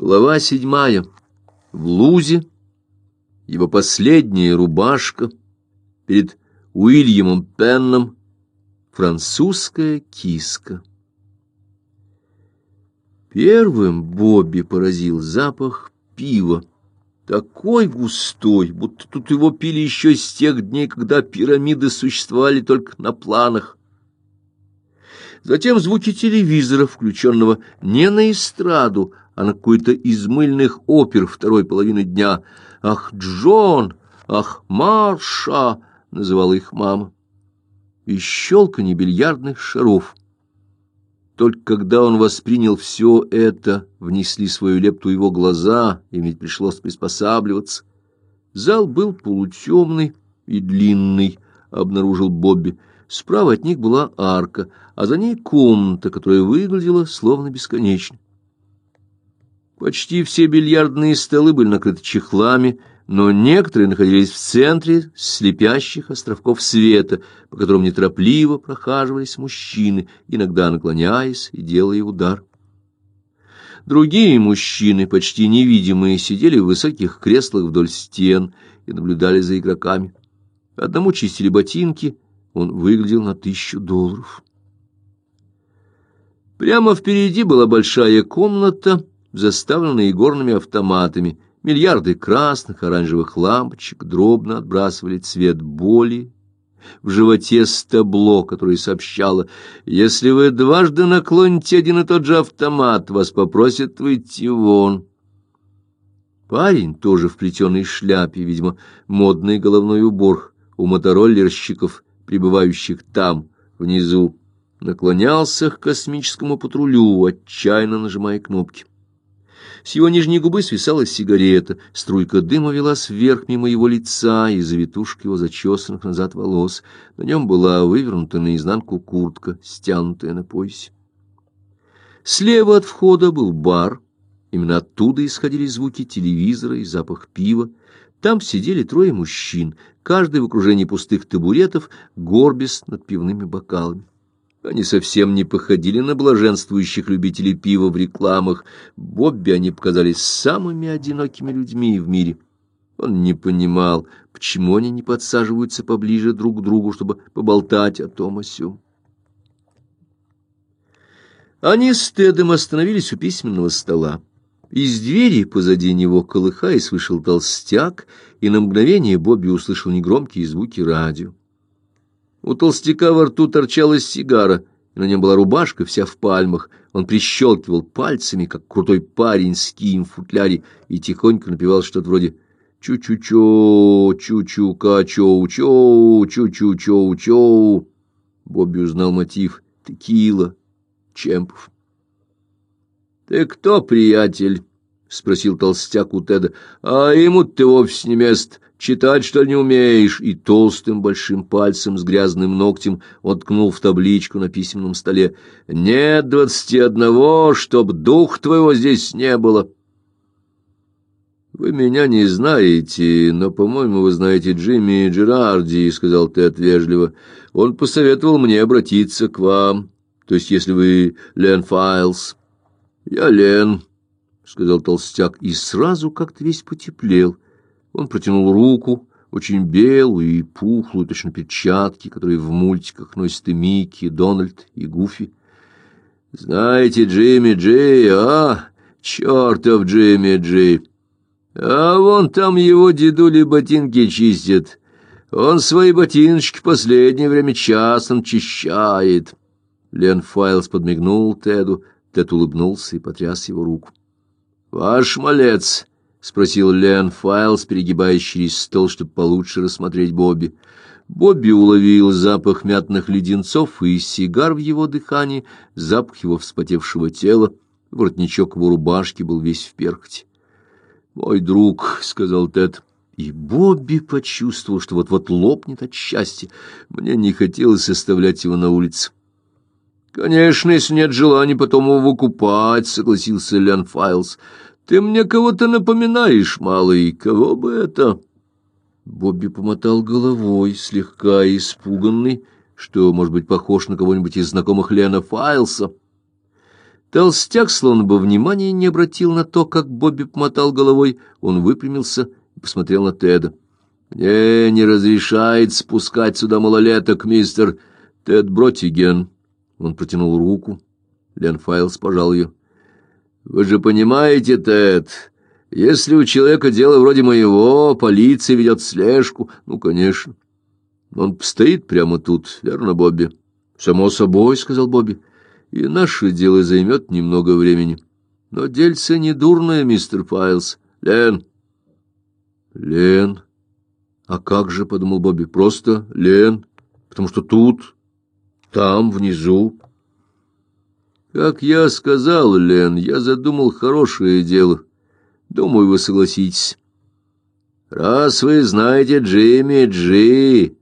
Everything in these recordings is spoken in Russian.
Глава седьмая. В лузе его последняя рубашка перед Уильямом Пенном французская киска. Первым Бобби поразил запах пива, такой густой, будто тут его пили еще с тех дней, когда пирамиды существовали только на планах. Затем звуки телевизора, включенного не на эстраду, а на какой-то из мыльных опер второй половины дня. «Ах, Джон! Ах, Марша!» — называла их мама. И щелканье бильярдных шаров. Только когда он воспринял все это, внесли свою лепту его глаза, и ведь пришлось приспосабливаться. Зал был полутемный и длинный, обнаружил Бобби. Справа от них была арка, а за ней комната, которая выглядела словно бесконечной. Почти все бильярдные столы были накрыты чехлами, но некоторые находились в центре слепящих островков света, по которым неторопливо прохаживались мужчины, иногда наклоняясь и делая удар. Другие мужчины, почти невидимые, сидели в высоких креслах вдоль стен и наблюдали за игроками. Одному чистили ботинки, он выглядел на тысячу долларов. Прямо впереди была большая комната, заставленная игорными автоматами. Миллиарды красных, оранжевых лампочек дробно отбрасывали цвет боли. В животе стабло, которое сообщало, если вы дважды наклоните один и тот же автомат, вас попросят выйти вон. Парень, тоже в плетеной шляпе, видимо, модный головной убор у мотороллерщиков, пребывающих там, внизу, наклонялся к космическому патрулю, отчаянно нажимая кнопки. С его нижней губы свисала сигарета, струйка дыма велась вверх мимо его лица и завитушки его зачесанных назад волос. На нем была вывернута наизнанку куртка, стянутая на поясе. Слева от входа был бар. Именно оттуда исходили звуки телевизора и запах пива. Там сидели трое мужчин, каждый в окружении пустых табуретов, горбис над пивными бокалами. Они совсем не походили на блаженствующих любителей пива в рекламах. Бобби они показались самыми одинокими людьми в мире. Он не понимал, почему они не подсаживаются поближе друг к другу, чтобы поболтать о том о сём. Они с Тедом остановились у письменного стола. Из двери позади него, колыхаясь, вышел толстяк, и на мгновение Бобби услышал негромкие звуки радио. У толстяка во рту торчала сигара, и на нем была рубашка вся в пальмах. Он прищелкивал пальцами, как крутой парень с кием в футляре, и тихонько напевал что-то вроде «Чу-чу-чо, чу-чу-ка-чоу-чоу, чу-чу-чоу-чоу». Бобби узнал мотив «Текила», Чемпов. «Ты кто, приятель?» — спросил толстяк у Теда. «А ему ты вовсе не мест. Читать, что не умеешь?» И толстым большим пальцем с грязным ногтем он ткнул в табличку на письменном столе. «Нет двадцати одного, чтоб дух твоего здесь не было». «Вы меня не знаете, но, по-моему, вы знаете Джимми Джерарди», — сказал Тед вежливо. «Он посоветовал мне обратиться к вам, то есть если вы Лен Файлс». «Я Лен», — сказал толстяк, и сразу как-то весь потеплел. Он протянул руку, очень белую и пухлую, точно перчатки, которые в мультиках носят и Микки, и Дональд, и Гуфи. «Знаете Джимми Джей, а? Чертов Джимми Джей! А вон там его дедули ботинки чистят. Он свои ботиночки последнее время часто чищает». Лен Файлс подмигнул Теду, Тед улыбнулся и потряс его руку. «Ваш малец!» — спросил Лен Файлс, перегибаясь через стол, чтобы получше рассмотреть Бобби. Бобби уловил запах мятных леденцов и сигар в его дыхании, запах его вспотевшего тела. Воротничок его рубашки был весь в перхоти. «Мой друг», — сказал Тед, — и Бобби почувствовал, что вот-вот лопнет от счастья. Мне не хотелось оставлять его на улице. «Конечно, если нет желания потом его выкупать», — согласился Лен Файлс. Ты мне кого-то напоминаешь, малый, кого бы это? Бобби помотал головой, слегка испуганный, что, может быть, похож на кого-нибудь из знакомых Лена Файлса. Толстяк словно бы внимания не обратил на то, как Бобби помотал головой. Он выпрямился и посмотрел на Теда. «Мне не разрешает спускать сюда малолеток, мистер Тед Бротиген». Он протянул руку. Лен Файлс пожал ее. «Вы же понимаете, Тед, если у человека дело вроде моего, полиция ведет слежку. Ну, конечно. Он стоит прямо тут, верно, Бобби?» «Само собой», — сказал Бобби и наше дело займет немного времени. Но дельце не дурное, мистер Файлс. Лен. Лен. А как же, — подумал Бобби, — просто Лен, потому что тут, там, внизу. Как я сказал, Лен, я задумал хорошее дело. Думаю, вы согласитесь. Раз вы знаете Джимми Джи,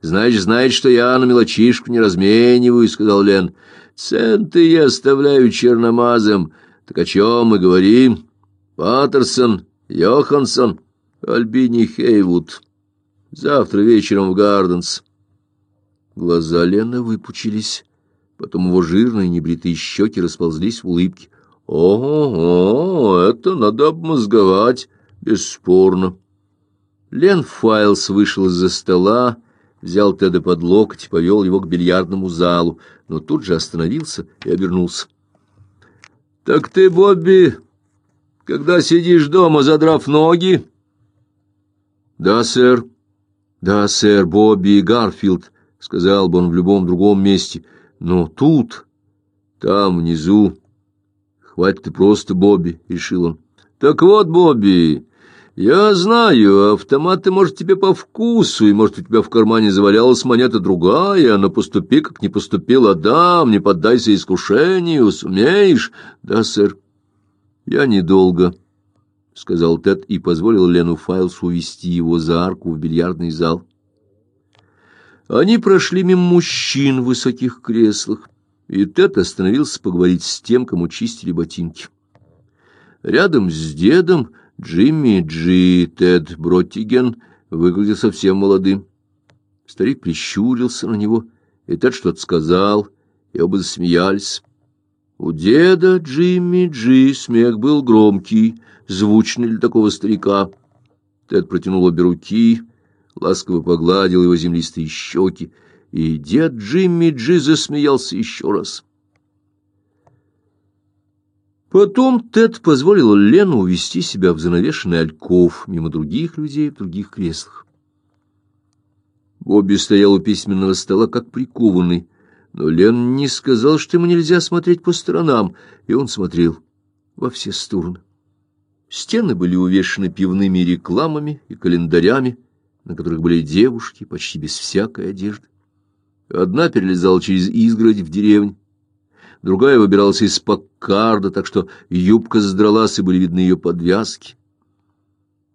значит, знаете, что я на мелочишку не размениваю, — сказал Лен. Центы я оставляю черномазом. Так о чем мы говорим? Паттерсон, Йоханссон, Альбини Хейвуд. Завтра вечером в Гарденс. Глаза Лены выпучились. Потом его жирные небритые щеки расползлись в улыбке. «Ого, это надо обмозговать, бесспорно». Лен Файлс вышел из-за стола, взял Теда под локоть повел его к бильярдному залу, но тут же остановился и обернулся. — Так ты, Бобби, когда сидишь дома, задрав ноги? — Да, сэр. — Да, сэр, Бобби Гарфилд, — сказал бы он в любом другом месте. — Но тут, там, внизу... Хватит ты просто, Бобби, — решил он. — Так вот, Бобби... Я знаю, автоматы, может, тебе по вкусу, и, может, у тебя в кармане завалялась монета другая, но поступи, как не поступил Адам, не поддайся искушению, сумеешь? Да, сэр. Я недолго, — сказал Тед и позволил Лену Файлсу увести его за арку в бильярдный зал. Они прошли мимо мужчин в высоких креслах, и Тед остановился поговорить с тем, кому чистили ботинки. Рядом с дедом Джимми Джи Тед Броттиген выглядел совсем молодым. Старик прищурился на него, и Тед что-то сказал, и оба засмеялись. У деда Джимми Джи смех был громкий, звучный для такого старика. Тед протянул обе руки, ласково погладил его землистые щеки, и дед Джимми Джи засмеялся еще раз. Потом Тед позволил Лену увести себя в занавешенный альков мимо других людей в других креслах. Бобби стоял у письменного стола как прикованный, но Лен не сказал, что ему нельзя смотреть по сторонам, и он смотрел во все стороны. Стены были увешаны пивными рекламами и календарями, на которых были девушки почти без всякой одежды. Одна перелезала через изгородь в деревню, другая выбиралась из паккарда, так что юбка задралась, и были видны ее подвязки.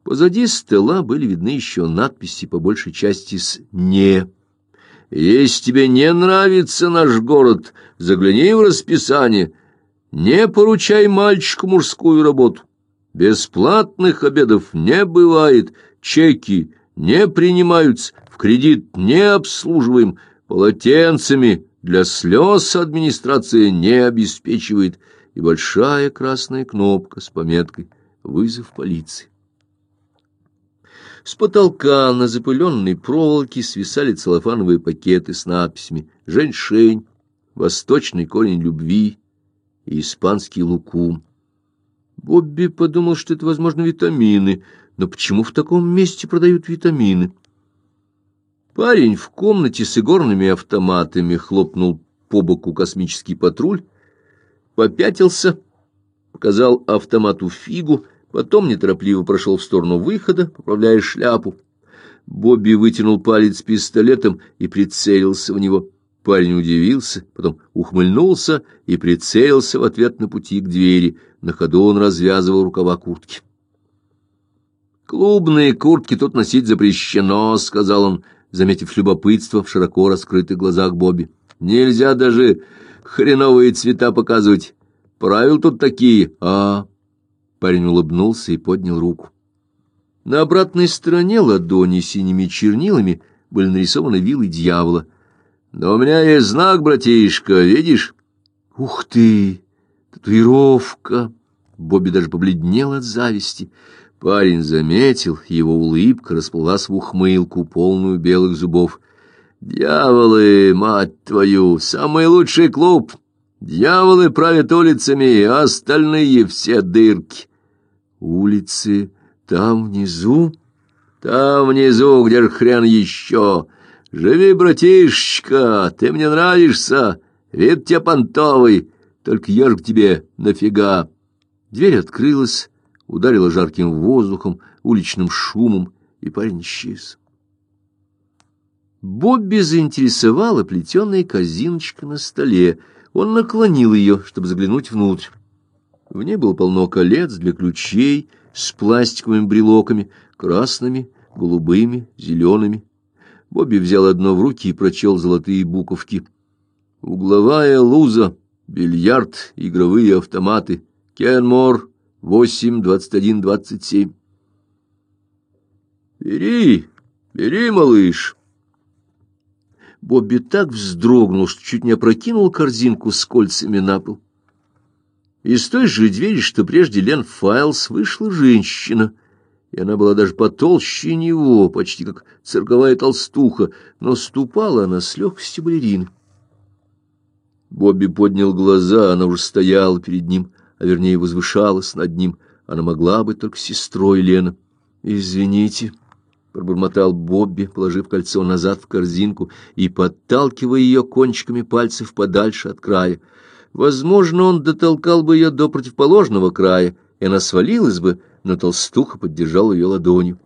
Позади стола были видны еще надписи, по большей части с «не». «Если тебе не нравится наш город, загляни в расписание. Не поручай мальчику мужскую работу. Бесплатных обедов не бывает, чеки не принимаются, в кредит не обслуживаем, полотенцами для слез администрация не обеспечивает, и большая красная кнопка с пометкой «Вызов полиции». С потолка на запыленной проволоке свисали целлофановые пакеты с надписями «Женьшень», «Восточный корень любви» и «Испанский лукум». Бобби подумал, что это, возможно, витамины, но почему в таком месте продают витамины? Парень в комнате с игорными автоматами хлопнул по боку космический патруль, попятился, показал автомату фигу, потом неторопливо прошел в сторону выхода, поправляя шляпу. Бобби вытянул палец пистолетом и прицелился в него. Парень удивился, потом ухмыльнулся и прицелился в ответ на пути к двери. На ходу он развязывал рукава куртки. «Клубные куртки тут носить запрещено», — сказал он, — заметив любопытство в широко раскрытых глазах Бобби. «Нельзя даже хреновые цвета показывать. Правил тут такие, а...» Парень улыбнулся и поднял руку. На обратной стороне ладони синими чернилами были нарисованы вилы дьявола. «Но у меня есть знак, братишка, видишь?» «Ух ты!» — Татуировка. Бобби даже побледнел от зависти. Парень заметил, его улыбка расплылась в ухмылку, полную белых зубов. «Дьяволы, мать твою, самый лучший клуб! Дьяволы правят улицами, а остальные все дырки!» «Улицы там внизу?» «Там внизу, где хрен еще! Живи, братишечка, ты мне нравишься, вид тебе понтовый, только ж к тебе нафига!» Дверь открылась, ударила жарким воздухом, уличным шумом, и парень исчез. Бобби заинтересовала плетеная корзиночка на столе. Он наклонил ее, чтобы заглянуть внутрь. В ней было полно колец для ключей с пластиковыми брелоками, красными, голубыми, зелеными. Бобби взял одно в руки и прочел золотые буковки. «Угловая луза, бильярд, игровые автоматы, Кенмор, восемь, двадцать один, двадцать семь». «Бери, бери, малыш!» Бобби так вздрогнул, что чуть не опрокинул корзинку с кольцами на пол. Из той же двери, что прежде Лен Файлс, вышла женщина, и она была даже потолще него, почти как цирковая толстуха, но ступала она с легкостью балерины. Бобби поднял глаза, она уже стояла перед ним, а вернее возвышалась над ним. Она могла быть только сестрой Лена. «Извините», пробормотал Бобби, положив кольцо назад в корзинку и подталкивая ее кончиками пальцев подальше от края. Возможно, он дотолкал бы ее до противоположного края, и она свалилась бы, но толстуха поддержала ее ладонью.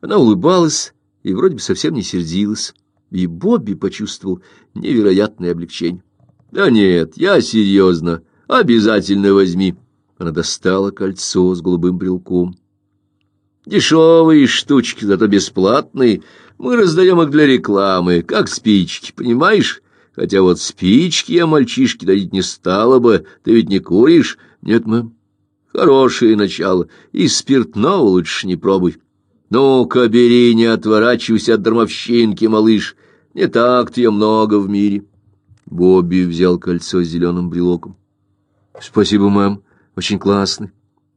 Она улыбалась и вроде бы совсем не сердилась, и Бобби почувствовал невероятное облегчение. «Да нет, я серьезно, обязательно возьми». Она достала кольцо с голубым брелком. Дешевые штучки, зато бесплатные. Мы раздаем их для рекламы, как спички, понимаешь? Хотя вот спички я мальчишке дарить не стала бы. Ты ведь не куришь? Нет, мэм. Хорошее начало. И спиртного лучше не пробуй. Ну-ка, бери, не отворачивайся от дармовщинки, малыш. Не так-то я много в мире. Бобби взял кольцо с зеленым брелоком. Спасибо, мэм. Очень классный.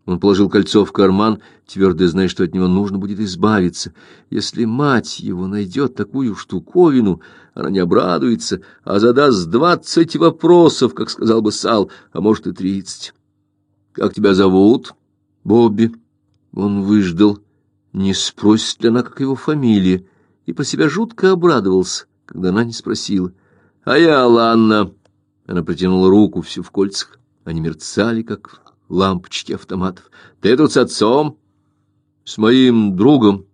Он положил кольцо в карман, твердо зная, что от него нужно будет избавиться. Если мать его найдет такую штуковину, она не обрадуется, а задаст двадцать вопросов, как сказал бы Сал, а может и тридцать. «Как тебя зовут?» «Бобби». Он выждал, не спросит ли она, как его фамилия, и по себя жутко обрадовался, когда она не спросила. «А я Ланна». Она протянула руку, всю в кольцах. Они мерцали, как лампочки автоматов. Ты тут с отцом? С моим другом.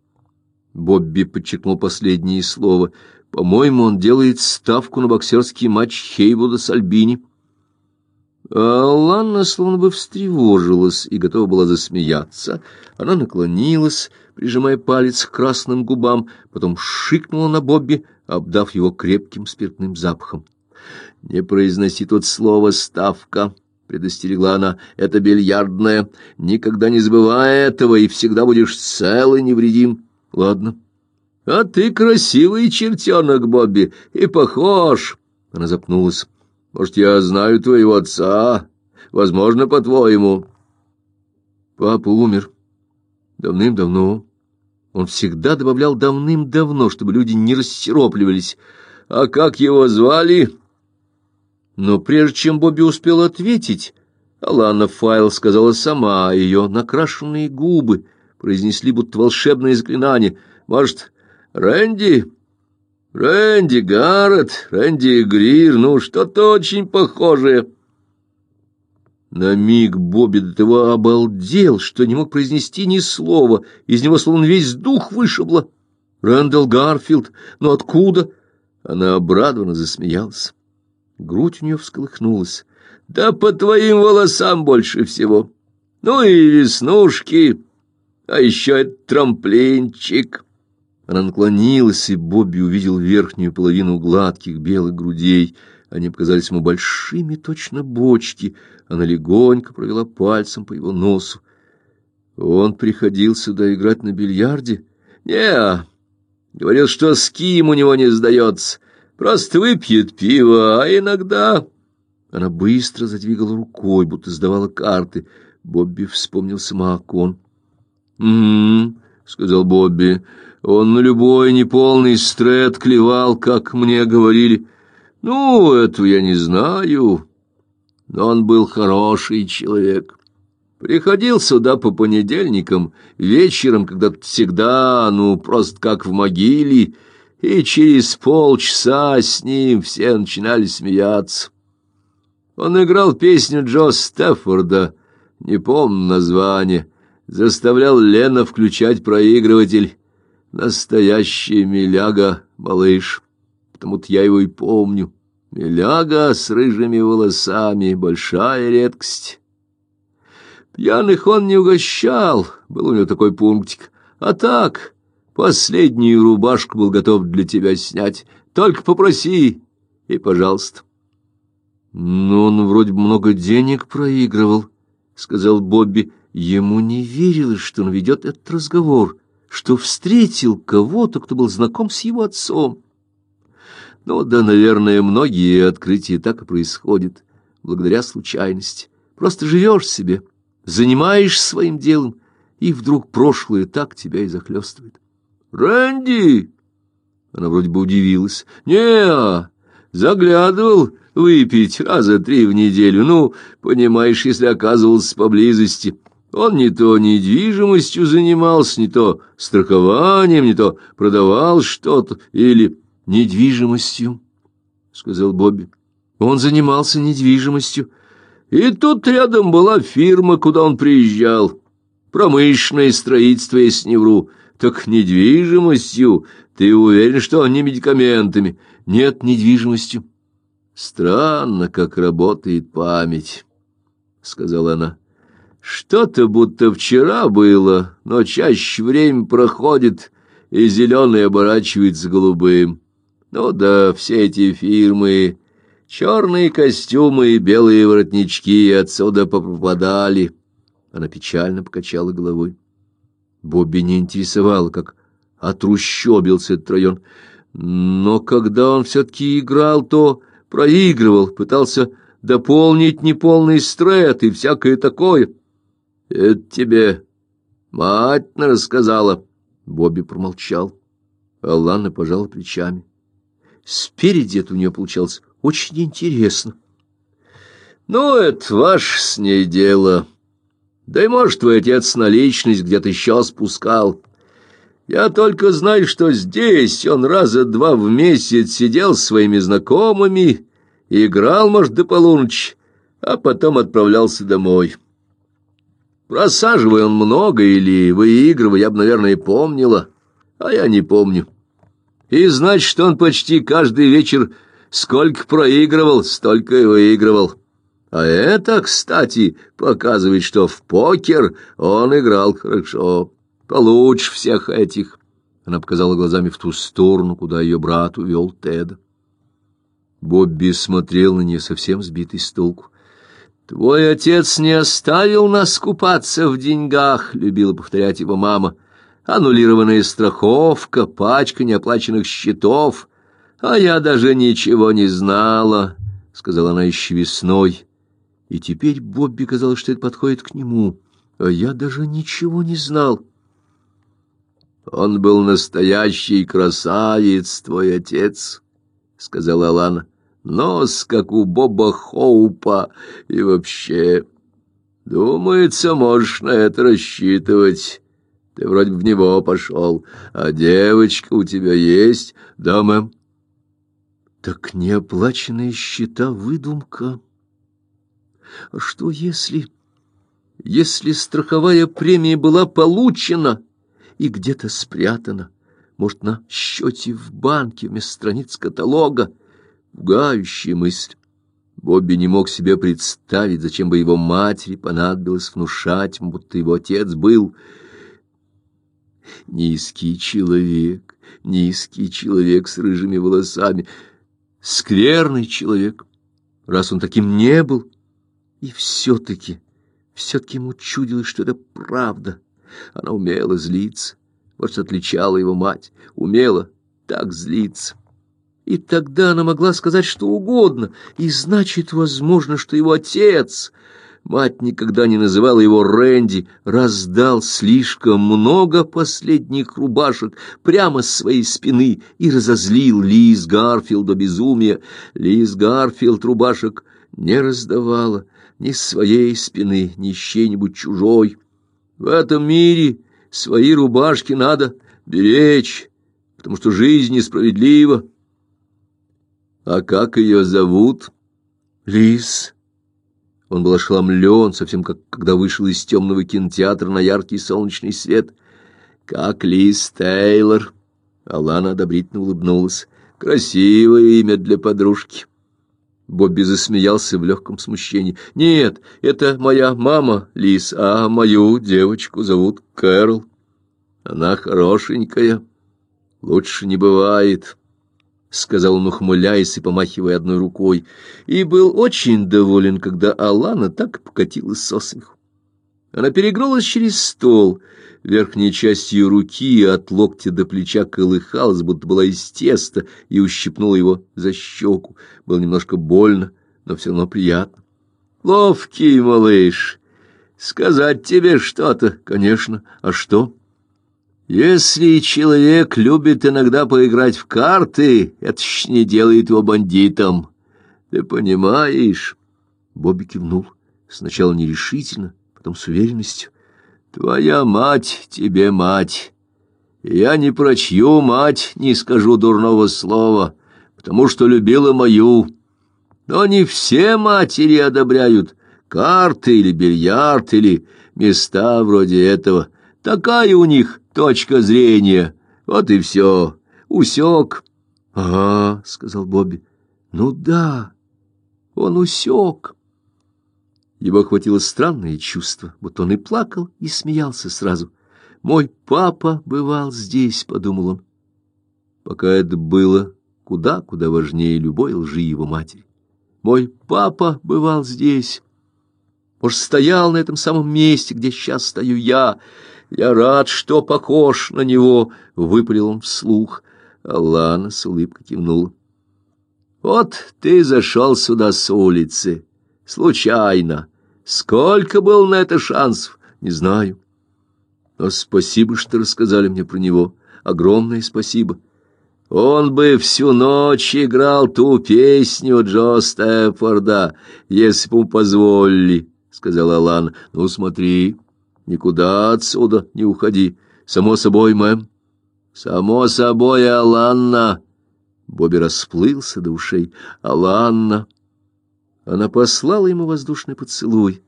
Бобби подчеркнул последнее слово. По-моему, он делает ставку на боксерский матч Хейвуда с Альбини. А Ланна словно бы встревожилась и готова была засмеяться. Она наклонилась, прижимая палец к красным губам, потом шикнула на Бобби, обдав его крепким спиртным запахом. «Не произноси тут слово «ставка», предостерегла она, — это бильярдная. Никогда не забывай этого, и всегда будешь цел и невредим. Ладно. А ты красивый чертенок, Бобби, и похож. Она запнулась. Может, я знаю твоего отца? Возможно, по-твоему. Папа умер. Давным-давно. Он всегда добавлял давным-давно, чтобы люди не рассеропливались. А как его звали? Но прежде чем Бобби успел ответить, Алана Файл сказала сама, ее накрашенные губы произнесли будто волшебное заклинание. Может, Рэнди? Рэнди Гаррет, Рэнди Грир, ну, что-то очень похожее. На миг Бобби до того обалдел, что не мог произнести ни слова, из него словно весь дух вышибло. Рэндалл Гарфилд, ну откуда? Она обрадованно засмеялась. Грудь у нее всколыхнулась. «Да по твоим волосам больше всего. Ну и веснушки, а еще этот трамплинчик». Она наклонилась, и Бобби увидел верхнюю половину гладких белых грудей. Они показались ему большими, точно бочки. Она легонько провела пальцем по его носу. Он приходил сюда играть на бильярде? Не, говорил, что ским у него не сдается. Просто выпьет пиво, а иногда... Она быстро задвигала рукой, будто сдавала карты. Бобби вспомнил самоокон. «Угу», — сказал Бобби. «Он на любой неполный стрет клевал, как мне говорили. Ну, этого я не знаю, но он был хороший человек». Приходил сюда по понедельникам, вечером, когда всегда, ну, просто как в могиле, и через полчаса с ним все начинали смеяться. Он играл песню Джо Стефорда, не помню название, заставлял Лена включать проигрыватель. Настоящая миляга, малыш, потому-то я его и помню. Миляга с рыжими волосами, большая редкость. Пьяных он не угощал, был у него такой пунктик. А так, последнюю рубашку был готов для тебя снять. Только попроси, и пожалуйста. Но он вроде много денег проигрывал, — сказал Бобби. Ему не верилось, что он ведет этот разговор, что встретил кого-то, кто был знаком с его отцом. Ну да, наверное, многие открытия так и происходят, благодаря случайности. Просто живешь себе, занимаешься своим делом, и вдруг прошлое так тебя и захлестывает. «Рэнди!» Она вроде бы удивилась. «Не, заглядывал выпить раза три в неделю. Ну, понимаешь, если оказывался поблизости. Он не то недвижимостью занимался, не то страхованием, не то продавал что-то или недвижимостью, — сказал Бобби. Он занимался недвижимостью. И тут рядом была фирма, куда он приезжал. Промышленное строительство, если не вру. Так недвижимостью. Ты уверен, что не медикаментами? Нет, недвижимостью. Странно, как работает память, — сказала она. Что-то будто вчера было, но чаще время проходит, и зеленый оборачивается голубым. Ну да, все эти фирмы, черные костюмы и белые воротнички отсюда попадали. Она печально покачала головой. Бобби не интересовало, как отрущобился этот район. Но когда он все-таки играл, то проигрывал, пытался дополнить неполный стрет и всякое такое. Это тебе мать рассказала. Бобби промолчал. Алана пожала плечами. Спереди это у нее получалось очень интересно. Ну, это ваше с ней дело. Да и, может, твой отец наличность где-то еще спускал. Я только знаю, что здесь он раза два в месяц сидел с своими знакомыми, играл, может, до полуночи, а потом отправлялся домой. Просаживая он много или выигрывая, я бы, наверное, помнила, а я не помню. И значит, он почти каждый вечер сколько проигрывал, столько и выигрывал. А это, кстати, показывает, что в покер он играл хорошо, получше всех этих. Она показала глазами в ту сторону, куда ее брат увел Теда. Бобби смотрел на нее совсем сбитый с толку. «Твой отец не оставил нас купаться в деньгах», — любила повторять его мама. «Аннулированная страховка, пачка неоплаченных счетов. А я даже ничего не знала», — сказала она еще весной. И теперь Бобби казалось, что это подходит к нему. «А я даже ничего не знал». «Он был настоящий красавец, твой отец», — сказала Алана нос, как у Боба Хоупа, и вообще... Думается, можешь на это рассчитывать. Ты вроде бы в него пошел, а девочка у тебя есть, да, мэм? Так неоплаченные счета — выдумка. А что если... Если страховая премия была получена и где-то спрятана, может, на счете в банке вместо страниц каталога, Пугающая мысль. Бобби не мог себе представить, зачем бы его матери понадобилось внушать, будто его отец был низкий человек, низкий человек с рыжими волосами, скверный человек, раз он таким не был. И все-таки, все-таки ему чудилось, что это правда. Она умела злиться, вот что отличала его мать, умела так злиться. И тогда она могла сказать что угодно, и значит, возможно, что его отец... Мать никогда не называла его Рэнди, раздал слишком много последних рубашек прямо с своей спины и разозлил Лиз Гарфилд до безумия. Лиз Гарфилд рубашек не раздавала ни своей спины, ни с чьей-нибудь чужой. В этом мире свои рубашки надо беречь, потому что жизнь несправедлива. А как ее зовут? Лиз. Он был ошеломлен, совсем как когда вышел из темного кинотеатра на яркий солнечный свет. Как Лиз Тейлор. Алана одобрительно улыбнулась. Красивое имя для подружки. Бобби засмеялся в легком смущении. «Нет, это моя мама, Лиз, а мою девочку зовут Кэрол. Она хорошенькая. Лучше не бывает». — сказал он, ухмыляясь и помахивая одной рукой, и был очень доволен, когда Алана так покатилась со смеху. Она перегнулась через стол, верхняя часть ее руки от локтя до плеча колыхалась, будто была из теста, и ущипнула его за щеку. Было немножко больно, но все равно приятно. «Ловкий малыш! Сказать тебе что-то, конечно. А что?» Если человек любит иногда поиграть в карты, это ж не делает его бандитом. Ты понимаешь? Бобби кивнул. Сначала нерешительно, потом с уверенностью. Твоя мать тебе мать. Я ни про чью мать не скажу дурного слова, потому что любила мою. Но не все матери одобряют карты или бильярд или места вроде этого. Такая у них точка зрения. Вот и все. Усек. — Ага, — сказал Бобби. — Ну да, он усек. Его охватило странное чувство, будто он и плакал, и смеялся сразу. «Мой папа бывал здесь», — подумал он. Пока это было куда-куда важнее любой лжи его матери. «Мой папа бывал здесь». Может, стоял на этом самом месте, где сейчас стою я, я рад, что похож на него, — выпалил он вслух. Алана с улыбкой кивнула. Вот ты зашел сюда с улицы. Случайно. Сколько был на это шансов? Не знаю. Но спасибо, что рассказали мне про него. Огромное спасибо. Он бы всю ночь играл ту песню Джо Стефорда, если бы позволили, — сказала Алана. Ну, смотри. Никуда отсюда не уходи. Само собой, мэм. Само собой, Аланна. Бобби расплылся до ушей. Аланна. Она послала ему воздушный поцелуй,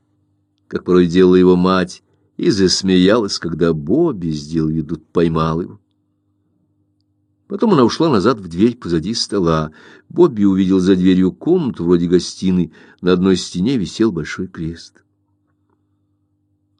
как порой делала его мать, и засмеялась, когда Бобби, сделал виду, поймал его. Потом она ушла назад в дверь позади стола. Бобби увидел за дверью комнату вроде гостиной. На одной стене висел большой крест.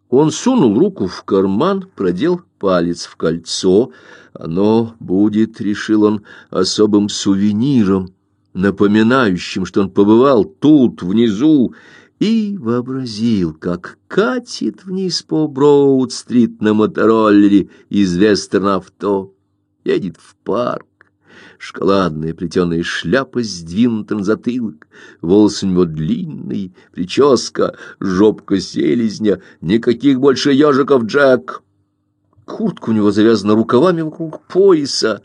Он сунул руку в карман, продел палец в кольцо. Оно будет, решил он, особым сувениром, напоминающим, что он побывал тут, внизу, и вообразил, как катит вниз по Броуд-стрит на мотороллере из Вестерн-авто, едет в парк шоколадная плетеная шляпа сдвинута на затылок, волосы у него длинные, прическа, жопка селезня, никаких больше ежиков, Джек. Куртка у него завязана рукавами вокруг пояса,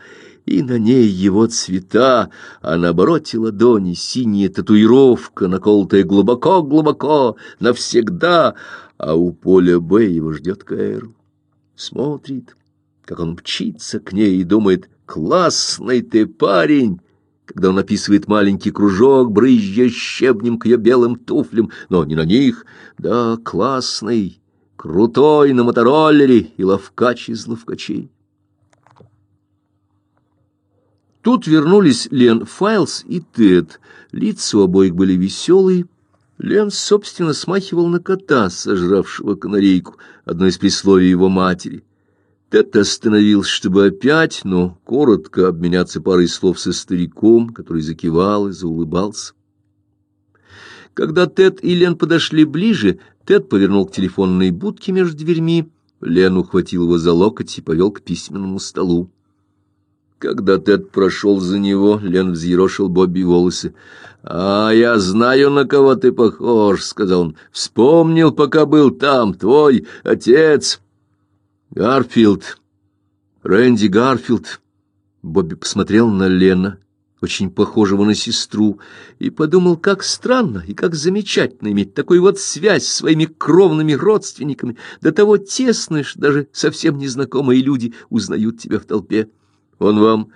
и на ней его цвета, а на обороте ладони синяя татуировка, наколотая глубоко-глубоко, навсегда, а у поля Б его ждет Кэрол. Смотрит, как он мчится к ней и думает, «Классный ты парень!» когда он описывает маленький кружок, брызжа щебнем к ее белым туфлям, но не на них. Да, классный, крутой на мотороллере и ловкач из ловкачей. Тут вернулись Лен Файлс и Тед. Лица у обоих были веселые. Лен, собственно, смахивал на кота, сожравшего канарейку, одно из присловий его матери. Тед остановился, чтобы опять, но коротко обменяться парой слов со стариком, который закивал и заулыбался. Когда Тед и Лен подошли ближе, Тед повернул к телефонной будке между дверьми, Лен ухватил его за локоть и повел к письменному столу. Когда Тед прошел за него, Лен взъерошил Бобби волосы. «А я знаю, на кого ты похож», — сказал он. «Вспомнил, пока был там, твой отец». «Гарфилд. Рэнди Гарфилд». Бобби посмотрел на Лена, очень похожего на сестру, и подумал, как странно и как замечательно иметь такую вот связь с своими кровными родственниками, до того тесной, что даже совсем незнакомые люди узнают тебя в толпе. Он вам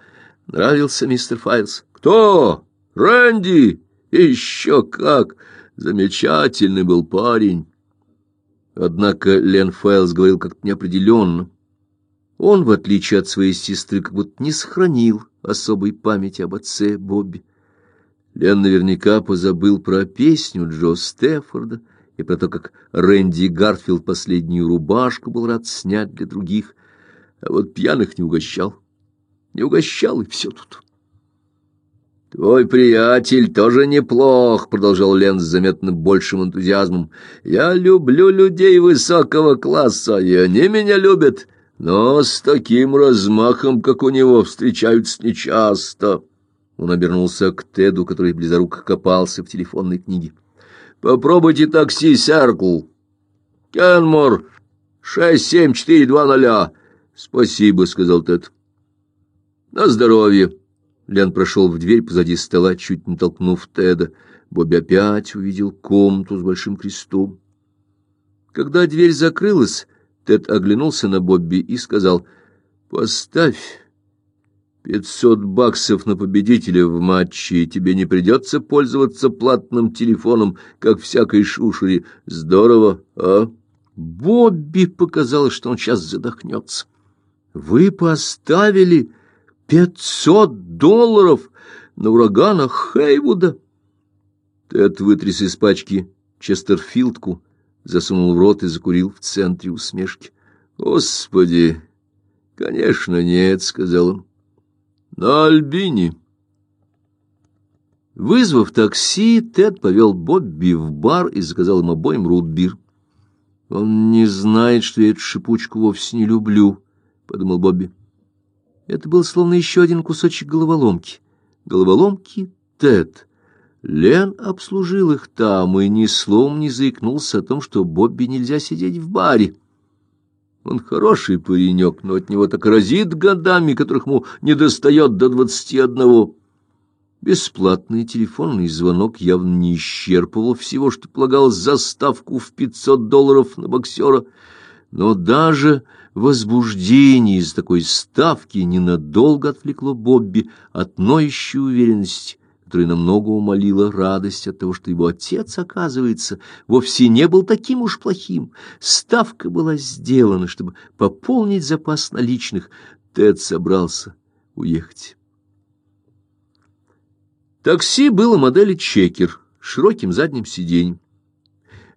нравился, мистер Файлс? Кто? Рэнди? Еще как! Замечательный был парень. Однако Лен Файлс говорил как-то неопределенно. Он, в отличие от своей сестры, как будто не сохранил особой памяти об отце Бобби. Лен наверняка позабыл про песню Джо Стефорда и про то, как Рэнди Гарфилд последнюю рубашку был рад снять для других, а вот пьяных не угощал не угощал, и все тут. «Твой приятель тоже неплох», — продолжал Лен с заметно большим энтузиазмом. «Я люблю людей высокого класса, и они меня любят, но с таким размахом, как у него, встречаются нечасто». Он обернулся к Теду, который близоруко копался в телефонной книге. «Попробуйте такси Серкл. Кенмор, шесть семь четыре два ноля». «Спасибо», — сказал Тед. «На здоровье!» Лен прошел в дверь позади стола, чуть не толкнув Теда. Бобби опять увидел комнату с большим крестом. Когда дверь закрылась, Тед оглянулся на Бобби и сказал, «Поставь пятьсот баксов на победителя в матче, и тебе не придется пользоваться платным телефоном, как всякой шушере. Здорово, а?» Бобби показалось, что он сейчас задохнется. «Вы поставили...» Пятьсот долларов на ураганах Хейвуда! Тед вытряс из пачки Честерфилдку, засунул в рот и закурил в центре усмешки. «Господи! Конечно, нет», — сказал он. «На Альбине». Вызвав такси, Тед повел Бобби в бар и заказал им обоим рутбир. «Он не знает, что я эту шипучку вовсе не люблю», — подумал Бобби. Это был словно еще один кусочек головоломки. Головоломки Тед. Лен обслужил их там и ни словом не заикнулся о том, что Бобби нельзя сидеть в баре. Он хороший паренек, но от него так разит годами, которых ему не достает до двадцати одного. Бесплатный телефонный звонок явно не исчерпывал всего, что полагалось за ставку в пятьсот долларов на боксера, но даже возбуждение из такой ставки ненадолго отвлекло Бобби от ноющей уверенности, которая намного умолила радость от того, что его отец, оказывается, вовсе не был таким уж плохим. Ставка была сделана, чтобы пополнить запас наличных. Тед собрался уехать. Такси было модели «Чекер» широким задним сиденьем.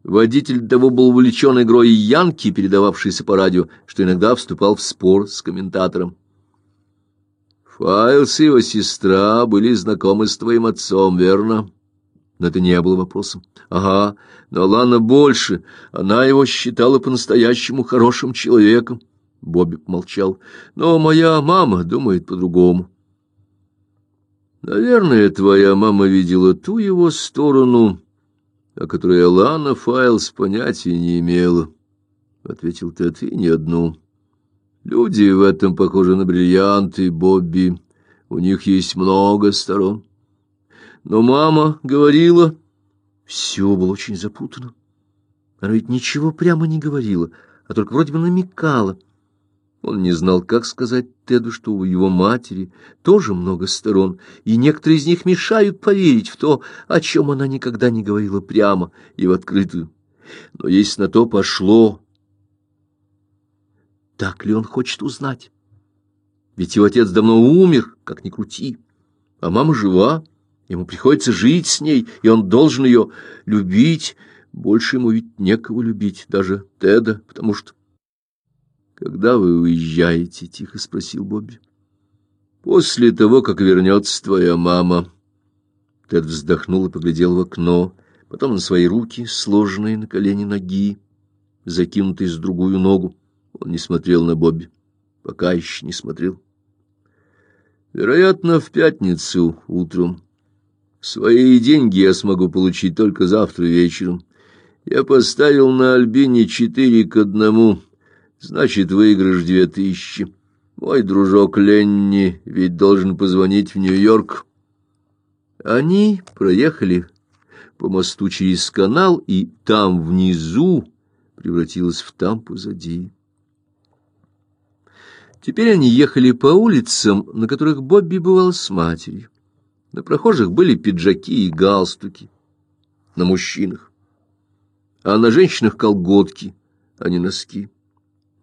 Водитель того был увлечен игрой Янки, передававшейся по радио, что иногда вступал в спор с комментатором. Файлс и его сестра были знакомы с твоим отцом, верно? Но это не было вопросом. Ага, но Лана больше. Она его считала по-настоящему хорошим человеком. Бобби молчал. Но моя мама думает по-другому. Наверное, твоя мама видела ту его сторону, о которой Алана Файлс понятия не имела, — ответил Тед, — и не одну. Люди в этом похожи на бриллианты, Бобби. У них есть много сторон. Но мама говорила... Все было очень запутано. Она ведь ничего прямо не говорила, а только вроде бы намекала. Он не знал, как сказать Теду, что у его матери тоже много сторон, и некоторые из них мешают поверить в то, о чем она никогда не говорила прямо и в открытую. Но если на то пошло, так ли он хочет узнать? Ведь его отец давно умер, как ни крути, а мама жива, ему приходится жить с ней, и он должен ее любить. Больше ему ведь некого любить, даже Теда, потому что «Когда вы уезжаете?» — тихо спросил Бобби. «После того, как вернется твоя мама». Тед вздохнул и поглядел в окно, потом на свои руки, сложенные на колени ноги, закинутые с другую ногу. Он не смотрел на Бобби, пока еще не смотрел. Вероятно, в пятницу утром. Свои деньги я смогу получить только завтра вечером. Я поставил на Альбине четыре к одному, значит, выигрыш две тысячи. Мой дружок Ленни ведь должен позвонить в Нью-Йорк. Они проехали по мосту через канал, и там внизу превратилась в там позади. Теперь они ехали по улицам, на которых Бобби бывал с матерью. На прохожих были пиджаки и галстуки, на мужчинах, а на женщинах колготки, а не носки.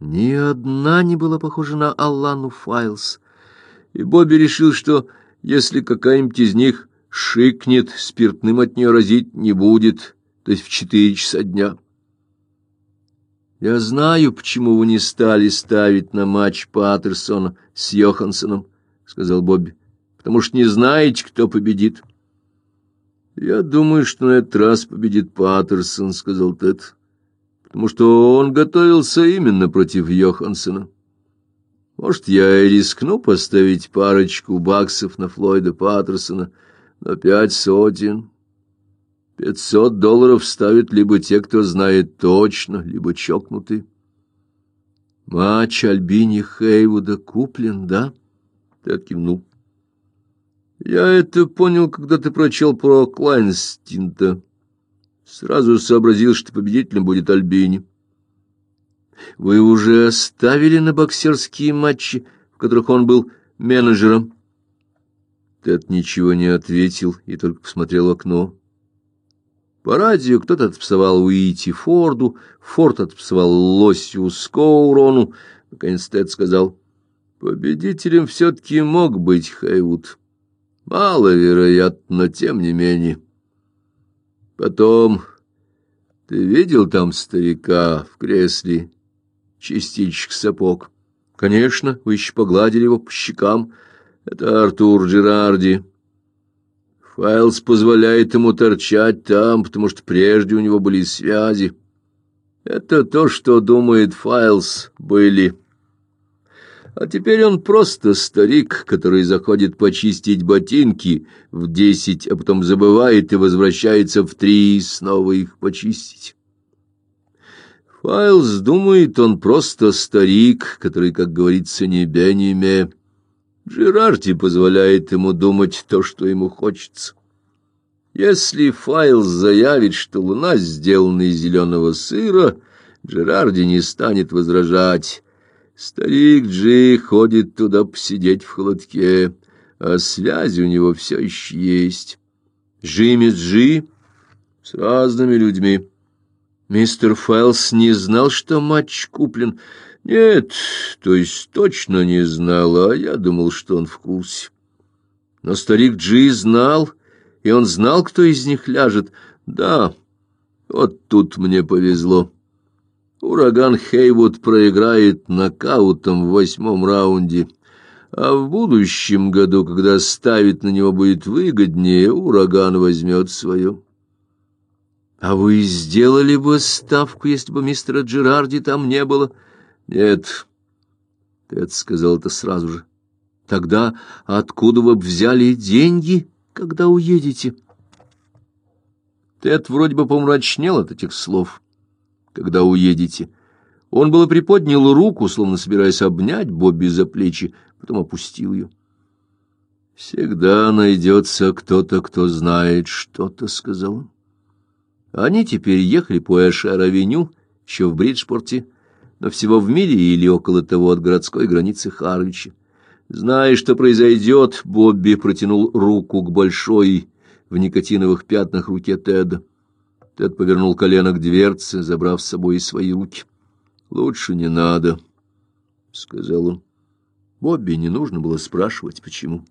Ни одна не была похожа на Аллану Файлс, и Бобби решил, что если какая-нибудь из них шикнет, спиртным от нее разить не будет, то есть в четыре часа дня. Я знаю, почему вы не стали ставить на матч Паттерсона с Йоханссоном, сказал Бобби. Потому что не знаете, кто победит. Я думаю, что на этот раз победит Паттерсон, сказал Тед. Потому что он готовился именно против Йоханссона. Может, я и рискну поставить парочку баксов на Флойда Паттерсона на пять сотен. Пятьсот долларов ставят либо те, кто знает точно, либо чокнутые. Матч Альбини Хейвуда куплен, да? Ты откивнул. Я это понял, когда ты прочел про Клайнстинта. Сразу сообразил, что победителем будет Альбини. Вы уже ставили на боксерские матчи, в которых он был менеджером? Тед ничего не ответил и только посмотрел в окно. По радио кто-то отпсовал Уити Форду, Форд отпсовал Лосью Скоурону. Наконец Тед сказал, победителем все-таки мог быть Хейвуд. Маловероятно, тем не менее. Потом, ты видел там старика в кресле, частичек сапог? Конечно, вы еще погладили его по щекам. Это Артур Джерарди. Файлс позволяет ему торчать там, потому что прежде у него были связи. Это то, что думает Файлс, были. А теперь он просто старик, который заходит почистить ботинки в десять, а потом забывает и возвращается в три снова их почистить. Файлс думает, он просто старик, который, как говорится, не бе, не ме. Джерарди позволяет ему думать то, что ему хочется. Если Файл заявит, что луна сделана из зеленого сыра, Джерарди не станет возражать. Старик Джи ходит туда посидеть в холодке, а связи у него все еще есть. Джимми Джи с разными людьми. Мистер Файлс не знал, что матч куплен, нет, то есть точно не знал, а я думал, что он в курсе. Но старик Джи знал, и он знал, кто из них ляжет. Да, вот тут мне повезло. Ураган Хейвуд проиграет нокаутом в восьмом раунде, а в будущем году, когда ставить на него будет выгоднее, ураган возьмет свое. А вы сделали бы ставку, если бы мистера Джерарди там не было? — нет, Тед сказал это сразу же. Тогда откуда вы взяли деньги, когда уедете? Тед вроде бы помрачнел от этих слов. Когда уедете? Он было приподнял руку, словно собираясь обнять Бобби за плечи, потом опустил ее. «Всегда найдется кто-то, кто знает что-то», — сказал он. Они теперь ехали по Эшер-авеню, еще в Бриджпорте, но всего в миле или около того от городской границы Харвича. Зная, что произойдет, Бобби протянул руку к большой в никотиновых пятнах руке Теда. Тед повернул колено к дверце, забрав с собой и свои руки. «Лучше не надо», — сказал он. Бобби не нужно было спрашивать, почему.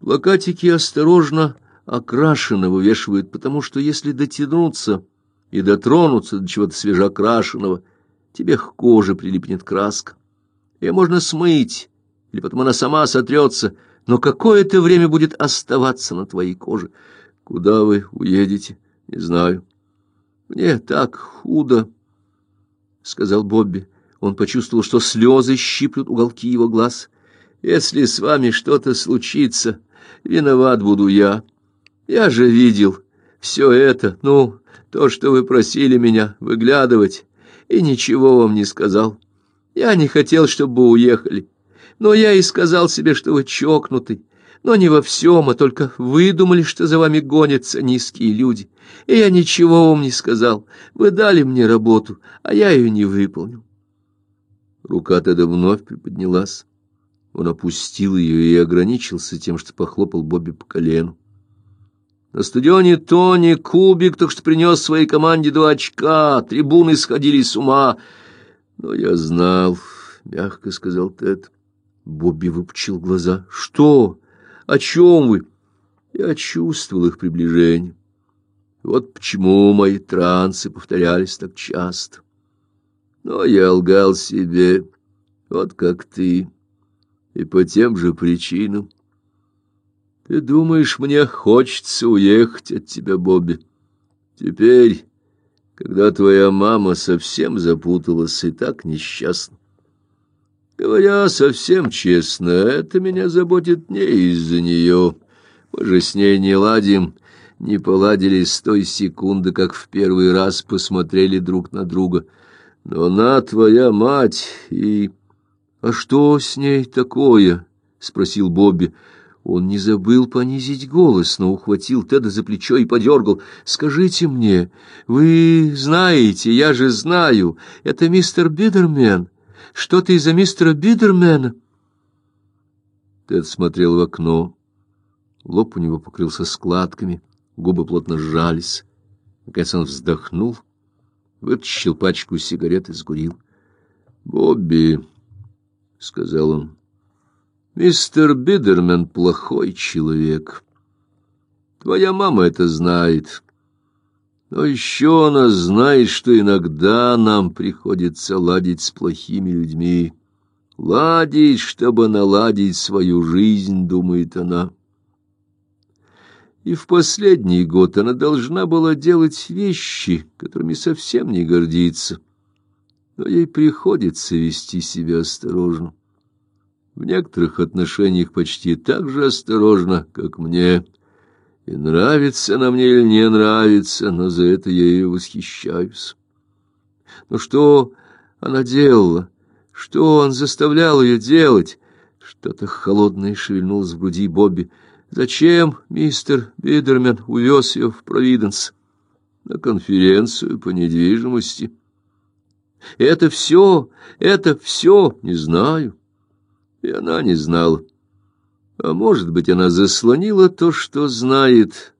Плакатики осторожно окрашенно вывешивают, потому что если дотянуться и дотронуться до чего-то свежеокрашенного — тебе к коже прилипнет краска. Ее можно смыть, или потом она сама сотрется, но какое-то время будет оставаться на твоей коже. Куда вы уедете, не знаю. Мне так худо, — сказал Бобби. Он почувствовал, что слезы щиплют уголки его глаз. Если с вами что-то случится, виноват буду я. Я же видел все это, ну, то, что вы просили меня выглядывать, и ничего вам не сказал. Я не хотел, чтобы вы уехали, но я и сказал себе, что вы чокнутый, но не во всем, а только выдумали, что за вами гонятся низкие люди. И я ничего вам не сказал. Вы дали мне работу, а я ее не выполнил. Рука Теда вновь приподнялась. Он опустил ее и ограничился тем, что похлопал Бобби по колену. На стадионе Тони Кубик только что принес своей команде два очка, трибуны сходили с ума. Но я знал, — мягко сказал Тед. Бобби выпучил глаза. — Что? О чем вы? Я чувствовал их приближение. Вот почему мои трансы повторялись так часто. Но я лгал себе, вот как ты, и по тем же причинам. Ты думаешь, мне хочется уехать от тебя, Бобби? Теперь, когда твоя мама совсем запуталась и так несчастна. Говоря совсем честно, это меня заботит не из-за нее. Мы же с ней не ладим, не поладили с той секунды, как в первый раз посмотрели друг на друга. Но она твоя мать, и... — А что с ней такое? — спросил Бобби. Он не забыл понизить голос, но ухватил Теда за плечо и подергал. «Скажите мне, вы знаете, я же знаю, это мистер Бидермен. Что ты из-за мистера Бидермена?» Тед смотрел в окно. Лоб у него покрылся складками, губы плотно сжались. Наконец он вздохнул, вытащил пачку сигарет и сгурил. «Бобби», — сказал он, Мистер Бидермен плохой человек. Твоя мама это знает. Но еще она знает, что иногда нам приходится ладить с плохими людьми. Ладить, чтобы наладить свою жизнь, думает она. И в последний год она должна была делать вещи, которыми совсем не гордится. Но ей приходится вести себя осторожно в некоторых отношениях почти так же осторожно, как мне. И нравится она мне или не нравится, но за это я ее восхищаюсь. Но что она делала? Что он заставлял ее делать? Что-то холодное шевельнулось в груди Бобби. Зачем мистер Бидермен увез ее в Провиденс? На конференцию по недвижимости. Это все, это все, не знаю и она не знала. А может быть, она заслонила то, что знает,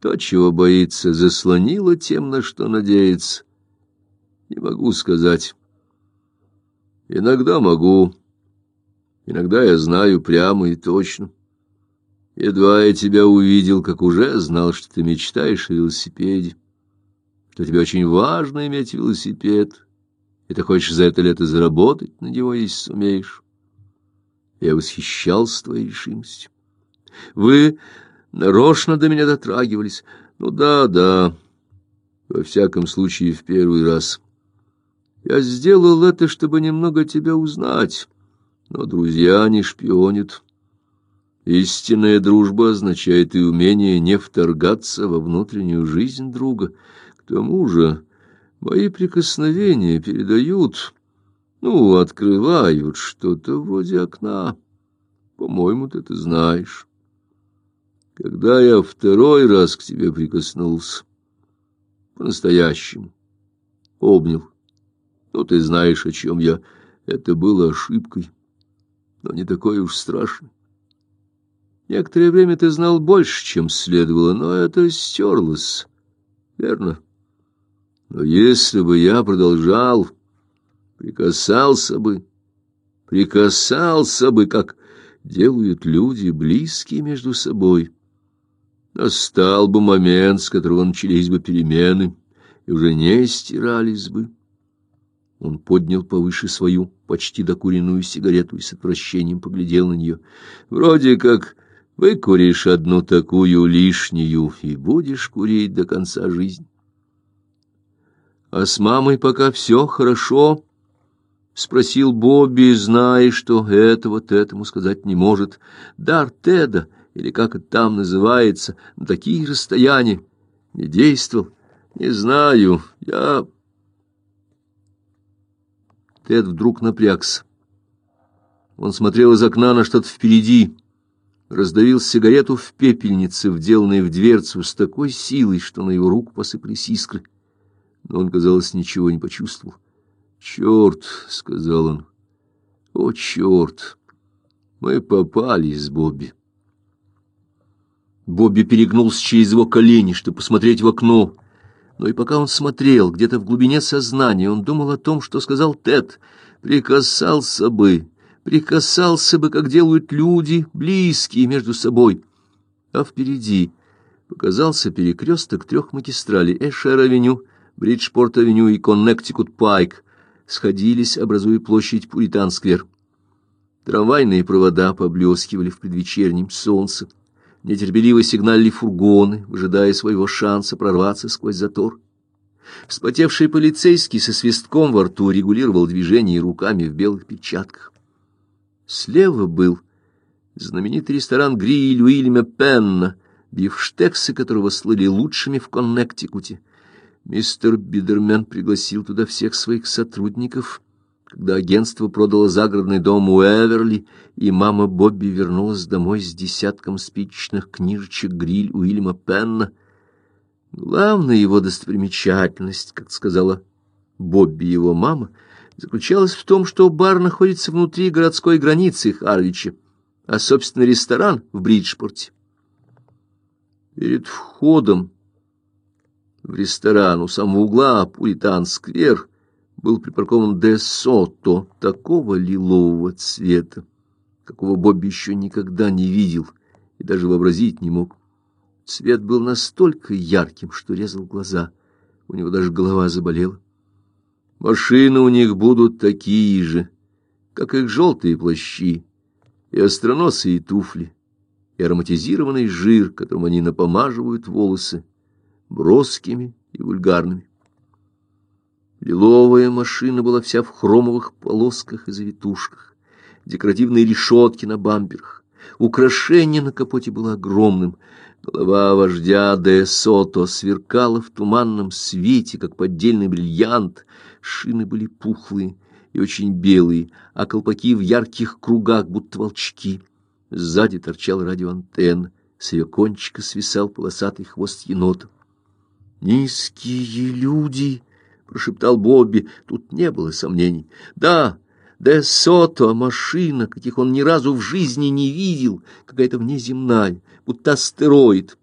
то, чего боится, заслонила тем, на что надеется. Не могу сказать. Иногда могу, иногда я знаю прямо и точно. Едва я тебя увидел, как уже знал, что ты мечтаешь о велосипеде, что тебе очень важно иметь велосипед, и ты хочешь за это лето заработать на него, если сумеешь. Я восхищался твоей решимостью. Вы нарочно до меня дотрагивались. Ну да, да. Во всяком случае, в первый раз. Я сделал это, чтобы немного тебя узнать. Но друзья не шпионят. Истинная дружба означает и умение не вторгаться во внутреннюю жизнь друга. К тому же мои прикосновения передают ну, открывают что-то вроде окна. По-моему, ты это знаешь. Когда я второй раз к тебе прикоснулся, по-настоящему, обнял, ну, ты знаешь, о чем я, это было ошибкой, но не такой уж страшной. Некоторое время ты знал больше, чем следовало, но это стерлось, верно? Но если бы я продолжал прикасался бы, прикасался бы, как делают люди, близкие между собой. Настал бы момент, с которого начались бы перемены, и уже не стирались бы. Он поднял повыше свою, почти докуренную сигарету и с отвращением поглядел на нее. Вроде как выкуришь одну такую лишнюю и будешь курить до конца жизни. А с мамой пока все хорошо, спросил Бобби, зная, что этого Тед ему сказать не может. Дар Теда, или как это там называется, на такие расстояния, не действовал. Не знаю, я... Тед вдруг напрягся. Он смотрел из окна на что-то впереди, раздавил сигарету в пепельнице, вделанной в дверцу, с такой силой, что на его руку посыпались искры. Но он, казалось, ничего не почувствовал. «Черт!» — сказал он. «О, черт! Мы попали с Бобби!» Бобби перегнулся через его колени, чтобы посмотреть в окно. Но и пока он смотрел, где-то в глубине сознания, он думал о том, что сказал Тед. «Прикасался бы, прикасался бы, как делают люди, близкие между собой». А впереди показался перекресток трех магистралей Эшер-авеню, Бриджпорт-авеню и Коннектикут-Пайк, сходились, образуя площадь Пуритан-сквер. Трамвайные провода поблескивали в предвечернем солнце. Нетерпеливо сигналили фургоны, выжидая своего шанса прорваться сквозь затор. Вспотевший полицейский со свистком во рту регулировал движение руками в белых перчатках. Слева был знаменитый ресторан «Гриль» Уильяма Пенна, бифштексы которого слыли лучшими в Коннектикуте. Мистер Бидермен пригласил туда всех своих сотрудников, когда агентство продало загородный дом у Эверли, и мама Бобби вернулась домой с десятком спичечных книжечек «Гриль» Уильяма Пенна. Главная его достопримечательность, как сказала Бобби его мама, заключалась в том, что бар находится внутри городской границы Харвича, а, собственно, ресторан в Бриджпорте. Перед входом в ресторан у самого угла Пуритан-сквер был припаркован Де Сото такого лилового цвета, какого Бобби еще никогда не видел и даже вообразить не мог. Цвет был настолько ярким, что резал глаза. У него даже голова заболела. Машины у них будут такие же, как их желтые плащи, и остроносые туфли, и ароматизированный жир, которым они напомаживают волосы, броскими и вульгарными. Лиловая машина была вся в хромовых полосках и завитушках, декоративные решетки на бамперах. Украшение на капоте было огромным. Голова вождя де Сото сверкала в туманном свете, как поддельный бриллиант. Шины были пухлые и очень белые, а колпаки в ярких кругах, будто волчки. Сзади торчал радиоантенна, с ее кончика свисал полосатый хвост енота. «Низкие люди!» — прошептал Бобби. Тут не было сомнений. «Да, Де Сото, машина, каких он ни разу в жизни не видел, какая-то внеземная, будто астероид».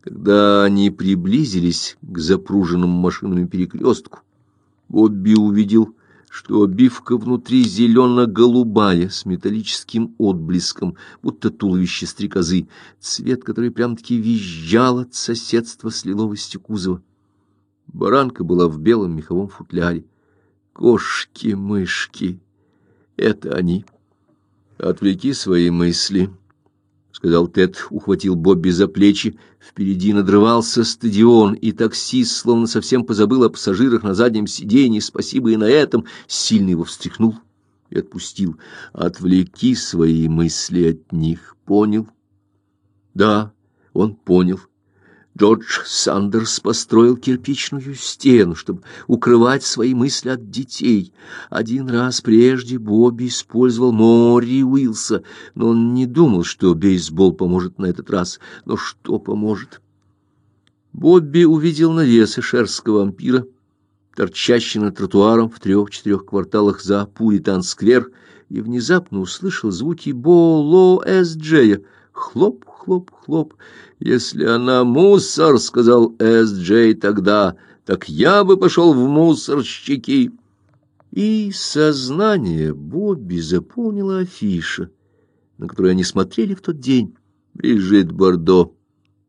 Когда они приблизились к запруженному машинами перекрестку, Бобби увидел что обивка внутри зелено-голубая, с металлическим отблеском, будто туловище стрекозы, цвет, который прям-таки визжал от соседства с лиловостью кузова. Баранка была в белом меховом футляре. Кошки-мышки — это они. Отвлеки свои мысли —— сказал Тед, ухватил Бобби за плечи. Впереди надрывался стадион, и таксист, словно совсем позабыл о пассажирах на заднем сиденье, спасибо и на этом, сильно его встряхнул и отпустил. «Отвлеки свои мысли от них, понял?» «Да, он понял». Джордж Сандерс построил кирпичную стену, чтобы укрывать свои мысли от детей. Один раз прежде Бобби использовал Мори Уилса, но он не думал, что бейсбол поможет на этот раз. Но что поможет? Бобби увидел навесы шерстского вампира, торчащий над тротуаром в трех-четырех кварталах за Пуритан-сквер, и внезапно услышал звуки Боло Эс-Джея. Хлоп, хлоп, хлоп. Если она мусор, — сказал Эс-Джей тогда, — так я бы пошел в мусорщики. И сознание Бобби заполнила афиша, на которую они смотрели в тот день. Брижит Бордо.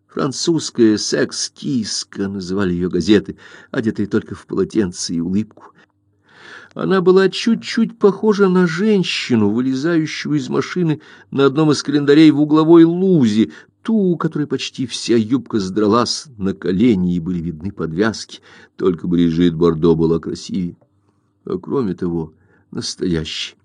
Французская секс-киска, называли ее газеты, одетые только в полотенце и улыбку. Она была чуть-чуть похожа на женщину, вылезающую из машины на одном из календарей в угловой лузе, ту, у которой почти вся юбка сдралась на колени и были видны подвязки, только Брижит Бордо была красивее. А кроме того, настоящий.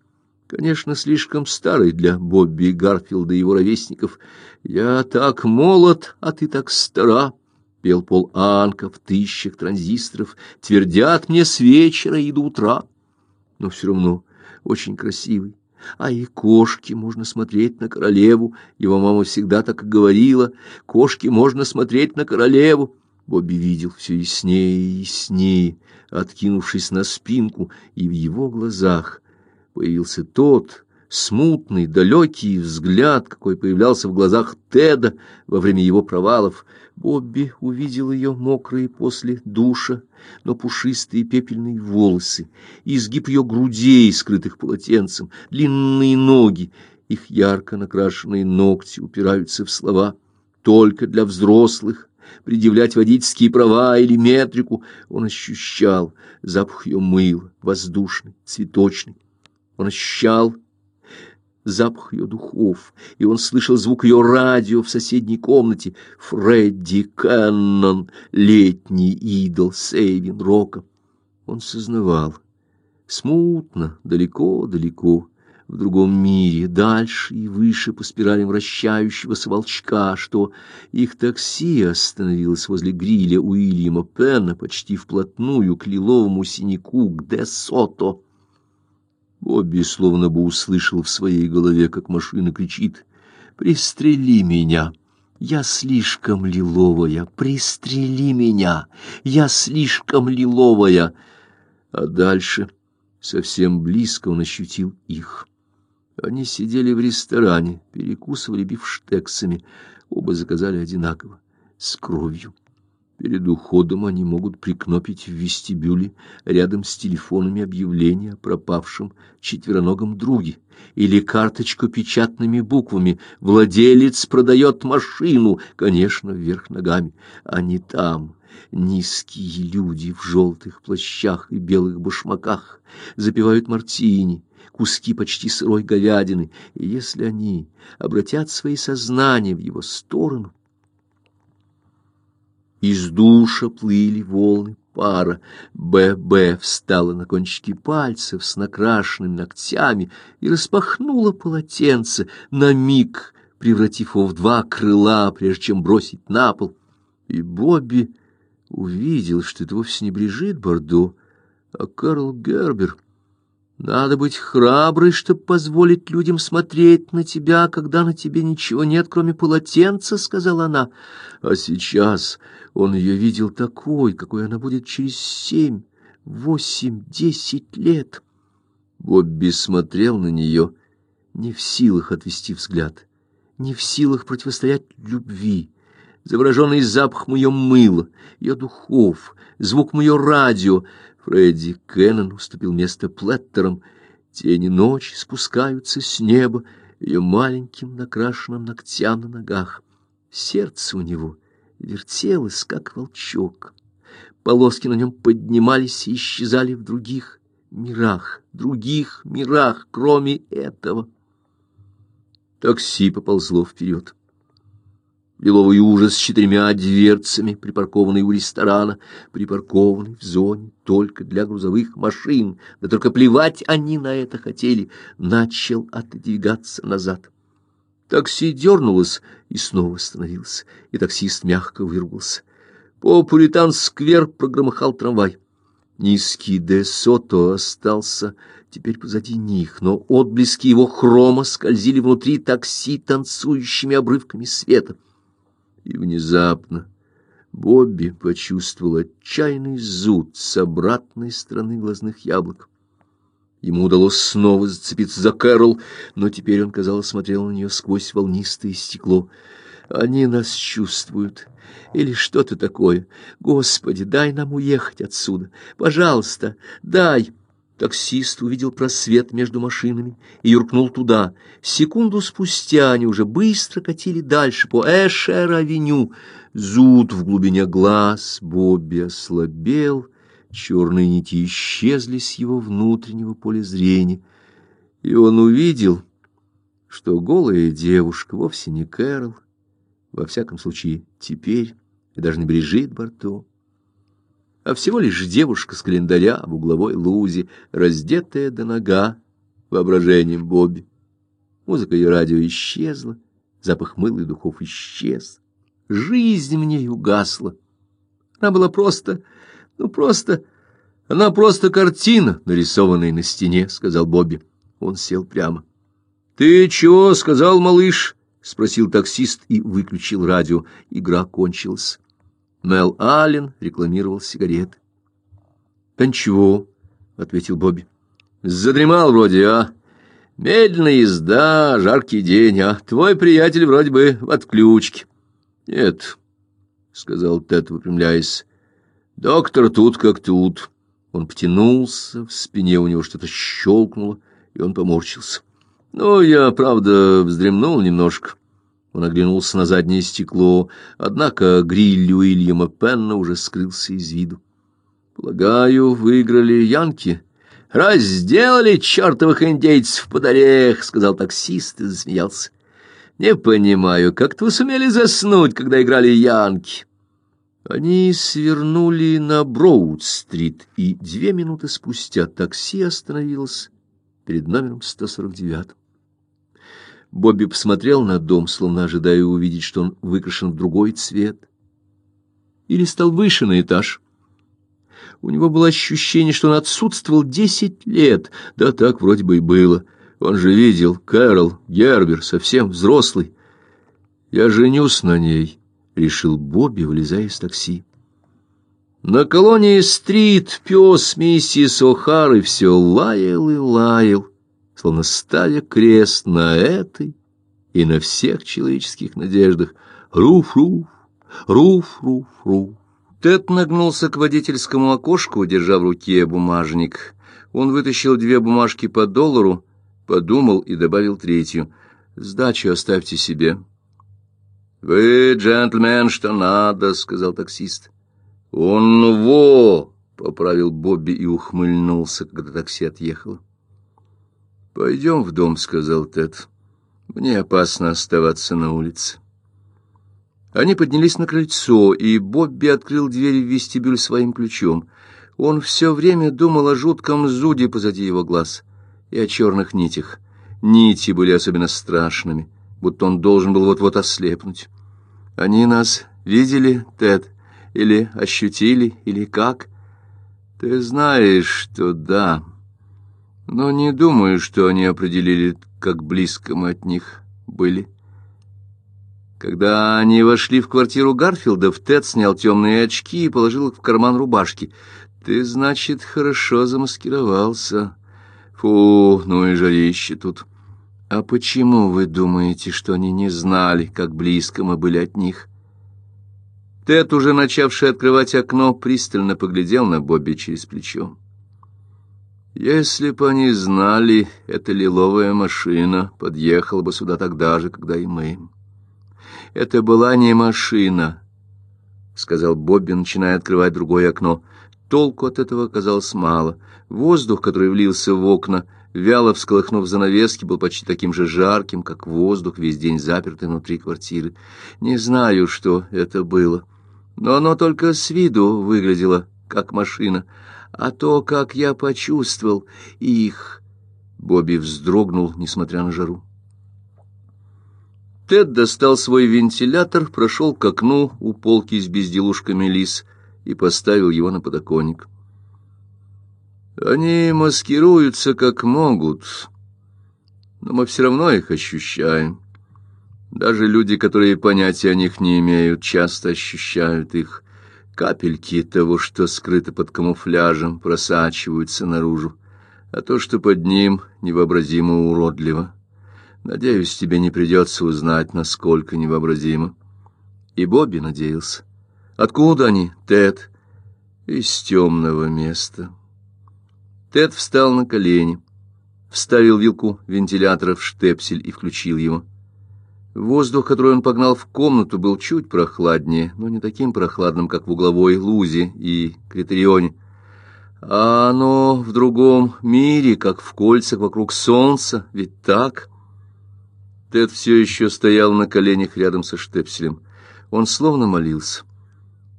Конечно, слишком старый для Бобби Гарфилда и его ровесников. «Я так молод, а ты так стара», — пел Пол Анка в тысячах транзисторов, «твердят мне с вечера и до утра». Но все равно очень красивый. А и кошки можно смотреть на королеву. Его мама всегда так и говорила. Кошки можно смотреть на королеву. Бобби видел все яснее и яснее, откинувшись на спинку, и в его глазах появился тот смутный, далекий взгляд, какой появлялся в глазах Теда во время его провалов. Бобби увидел ее мокрые после душа, но пушистые пепельные волосы, изгиб ее грудей, скрытых полотенцем, длинные ноги, их ярко накрашенные ногти упираются в слова «только для взрослых», предъявлять водительские права или метрику, он ощущал запах ее мыла, воздушный, цветочный. Он ощущал запах ее духов, и он слышал звук ее радио в соседней комнате. Фредди Кэннон, летний идол Сейвин Рока. Он сознавал, смутно, далеко-далеко, в другом мире, дальше и выше по спиралям вращающегося волчка, что их такси остановилось возле гриля Уильяма Пенна почти вплотную к лиловому синяку, к Де Сото. Бобби словно бы услышал в своей голове, как машина кричит «Пристрели меня!» Я слишком лиловая, пристрели меня, я слишком лиловая. А дальше, совсем близко, он ощутил их. Они сидели в ресторане, перекусывали бифштексами, оба заказали одинаково, с кровью. Перед уходом они могут прикнопить в вестибюле рядом с телефонами объявление о пропавшем четвероногом друге или карточку печатными буквами «Владелец продает машину», конечно, вверх ногами. Они там, низкие люди в желтых плащах и белых башмаках, запивают мартини, куски почти сырой говядины, и если они обратят свои сознания в его сторону, из душа плыли волны пара. Б.Б. встала на кончики пальцев с накрашенными ногтями и распахнула полотенце, на миг превратив его в два крыла, прежде чем бросить на пол. И Бобби увидел, что это вовсе не Брижит Бордо, а Карл Гербер. Надо быть храброй, чтобы позволить людям смотреть на тебя, когда на тебе ничего нет, кроме полотенца, — сказала она. А сейчас он ее видел такой, какой она будет через семь, восемь, десять лет. Бобби смотрел на нее, не в силах отвести взгляд, не в силах противостоять любви. Завороженный запах ее мыла, ее духов, звук ее радио — Фредди Кеннон уступил место Плеттерам. Тени ночи спускаются с неба ее маленьким накрашенным ногтям на ногах. Сердце у него вертелось, как волчок. Полоски на нем поднимались и исчезали в других мирах, других мирах, кроме этого. Такси поползло вперед. Лиловый ужас с четырьмя дверцами, припаркованный у ресторана, припаркованный в зоне только для грузовых машин, да только плевать они на это хотели, начал отодвигаться назад. Такси дернулось и снова остановился, и таксист мягко вырвался. По Пуритан-сквер прогромыхал трамвай. Низкий Де Сото остался теперь позади них, но отблески его хрома скользили внутри такси танцующими обрывками света. И внезапно Бобби почувствовал отчаянный зуд с обратной стороны глазных яблок. Ему удалось снова зацепиться за Кэрол, но теперь он, казалось, смотрел на нее сквозь волнистое стекло. «Они нас чувствуют. Или что-то такое. Господи, дай нам уехать отсюда. Пожалуйста, дай!» Таксист увидел просвет между машинами и юркнул туда. Секунду спустя они уже быстро катили дальше по Эшер-авеню. Зуд в глубине глаз Бобби ослабел, черные нити исчезли с его внутреннего поля зрения. И он увидел, что голая девушка вовсе не Кэрол, во всяком случае теперь, и даже не Брижит Барто. А всего лишь девушка с календаря в угловой лузе, раздетая до нога воображением Бобби. Музыка и радио исчезла, запах мыла и духов исчез. Жизнь в ней угасла. Она была просто, ну просто, она просто картина, нарисованная на стене, — сказал Бобби. Он сел прямо. — Ты чего сказал, малыш? — спросил таксист и выключил радио. Игра кончилась. Мел Аллен рекламировал сигареты. — Да ничего, — ответил Бобби. — Задремал вроде, а? Медленная езда, жаркий день, а твой приятель вроде бы в отключке. — Нет, — сказал Тед, выпрямляясь. — Доктор тут как тут. Он потянулся, в спине у него что-то щелкнуло, и он поморщился. — Ну, я, правда, вздремнул немножко. — он оглянулся на заднее стекло, однако гриль Уильяма Пенна уже скрылся из виду. «Полагаю, выиграли янки?» «Разделали чертовых индейцев под орех», — сказал таксист и засмеялся. «Не понимаю, как-то вы сумели заснуть, когда играли янки?» Они свернули на Броуд-стрит, и две минуты спустя такси остановилось перед номером 149. Бобби посмотрел на дом, словно ожидая увидеть, что он выкрашен в другой цвет. Или стал выше на этаж. У него было ощущение, что он отсутствовал десять лет. Да так вроде бы и было. Он же видел Кэрол, Гербер, совсем взрослый. «Я женюсь на ней», — решил Бобби, вылезая из такси. На колонии-стрит пес миссис О'Хары все лаял и лаял словно ставя крест на этой и на всех человеческих надеждах. Руф-руф, руф-руф-руф. Тед нагнулся к водительскому окошку, держа в руке бумажник. Он вытащил две бумажки по доллару, подумал и добавил третью. «Сдачу оставьте себе». «Вы, джентльмен, что надо», — сказал таксист. «Он во!» — поправил Бобби и ухмыльнулся, когда такси отъехало. «Пойдем в дом», — сказал Тед. «Мне опасно оставаться на улице». Они поднялись на крыльцо, и Бобби открыл дверь в вестибюль своим ключом. Он все время думал о жутком зуде позади его глаз и о черных нитях. Нити были особенно страшными, будто он должен был вот-вот ослепнуть. «Они нас видели, Тед? Или ощутили, или как?» «Ты знаешь, что да», но не думаю, что они определили, как близко мы от них были. Когда они вошли в квартиру Гарфилдов, Тед снял темные очки и положил их в карман рубашки. «Ты, значит, хорошо замаскировался. Фу, ну и жарище тут. А почему вы думаете, что они не знали, как близко мы были от них?» Тед, уже начавший открывать окно, пристально поглядел на Бобби через плечо. Если бы они знали, эта лиловая машина подъехала бы сюда тогда же, когда и мы. Это была не машина, — сказал Бобби, начиная открывать другое окно. Толку от этого оказалось мало. Воздух, который влился в окна, вяло всколыхнув занавески, был почти таким же жарким, как воздух, весь день запертый внутри квартиры. Не знаю, что это было, но оно только с виду выглядело, как машина — а то, как я почувствовал их...» Бобби вздрогнул, несмотря на жару. Тед достал свой вентилятор, прошел к окну у полки с безделушками лис и поставил его на подоконник. «Они маскируются как могут, но мы все равно их ощущаем. Даже люди, которые понятия о них не имеют, часто ощущают их. Капельки того, что скрыто под камуфляжем, просачиваются наружу, а то, что под ним, невообразимо уродливо. Надеюсь, тебе не придется узнать, насколько невообразимо. И Бобби надеялся. Откуда они, Тед? Из темного места. Тед встал на колени, вставил вилку вентилятора в штепсель и включил его. Воздух, который он погнал в комнату, был чуть прохладнее, но не таким прохладным, как в угловой лузе и критерионе. А оно в другом мире, как в кольцах вокруг солнца, ведь так? Тед все еще стоял на коленях рядом со штепселем. Он словно молился.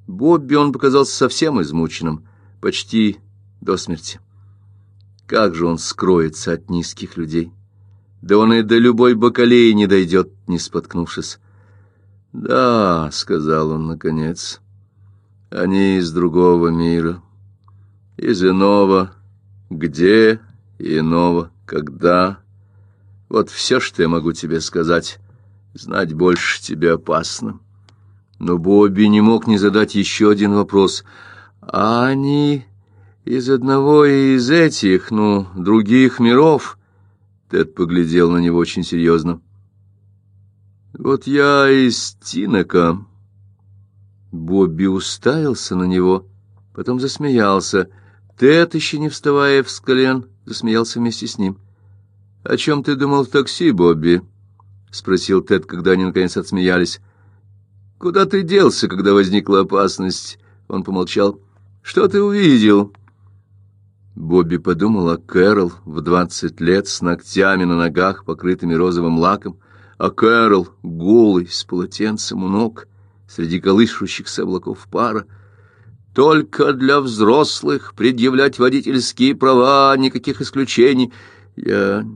Бобби он показался совсем измученным, почти до смерти. Как же он скроется от низких людей? Да он и до любой бакалеи не дойдет, не споткнувшись. «Да», — сказал он наконец, — «они из другого мира, из иного, где иного, когда. Вот все, что я могу тебе сказать, знать больше тебе опасно». Но Бобби не мог не задать еще один вопрос. «А они из одного из этих, ну, других миров?» Тед поглядел на него очень серьезно. «Вот я из Тинока». Бобби уставился на него, потом засмеялся. Тед, еще не вставая в колен, засмеялся вместе с ним. «О чем ты думал в такси, Бобби?» — спросил Тед, когда они наконец отсмеялись. Куда ты делся, когда возникла опасность? Он помолчал. Что ты увидел? Бобби подумал о Кэрол в двадцать лет с ногтями на ногах, покрытыми розовым лаком, о Кэрол голый с полотенцем у ног среди колышущихся облаков пара. Только для взрослых предъявлять водительские права, никаких исключений. Я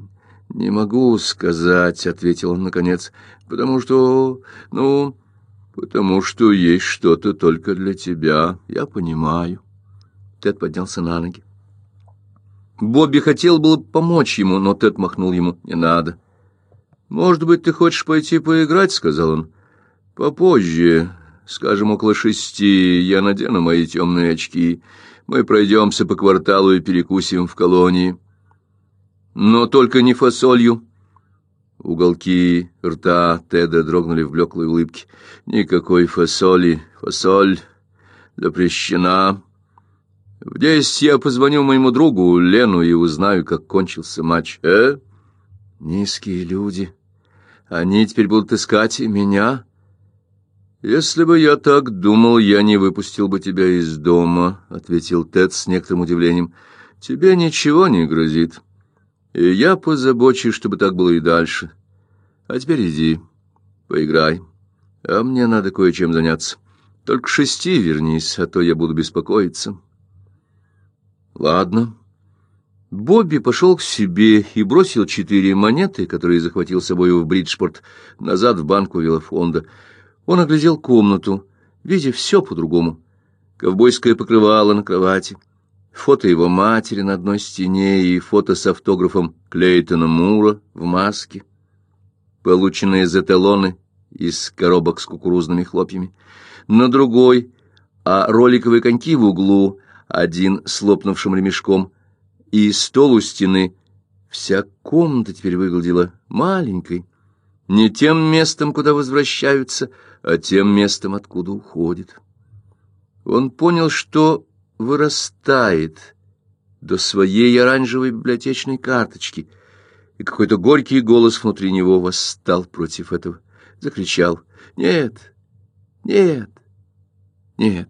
не могу сказать, ответил он наконец, потому что, ну, потому что есть что-то только для тебя, я понимаю. Тед поднялся на ноги. Бобби хотел было помочь ему, но Тед махнул ему: "Не надо". "Может быть, ты хочешь пойти поиграть?" сказал он. "Попозже, скажем, около шести, я надену мои темные очки. Мы пройдемся по кварталу и перекусим в колонии. Но только не фасолью". Уголки рта Теда дрогнули в блеклой улыбке. Никакой фасоли, фасоль запрещена. В десять я позвоню моему другу Лену и узнаю, как кончился матч. Э? Низкие люди. Они теперь будут искать меня. Если бы я так думал, я не выпустил бы тебя из дома, ответил Тед с некоторым удивлением. Тебе ничего не грозит. И я позабочусь, чтобы так было и дальше. А теперь иди, поиграй. А мне надо кое-чем заняться. Только к шести вернись, а то я буду беспокоиться. Ладно. Бобби пошел к себе и бросил четыре монеты, которые захватил с собой в Бриджпорт, назад в банку велофонда. Он оглядел комнату, видя все по-другому. Ковбойское покрывало на кровати — фото его матери на одной стене и фото с автографом Клейтона Мура в маске, полученные за талоны из коробок с кукурузными хлопьями, на другой, а роликовые коньки в углу, один с лопнувшим ремешком, и стол у стены. Вся комната теперь выглядела маленькой, не тем местом, куда возвращаются, а тем местом, откуда уходят. Он понял, что вырастает до своей оранжевой библиотечной карточки, и какой-то горький голос внутри него восстал против этого, закричал: "Нет! Нет! Нет!"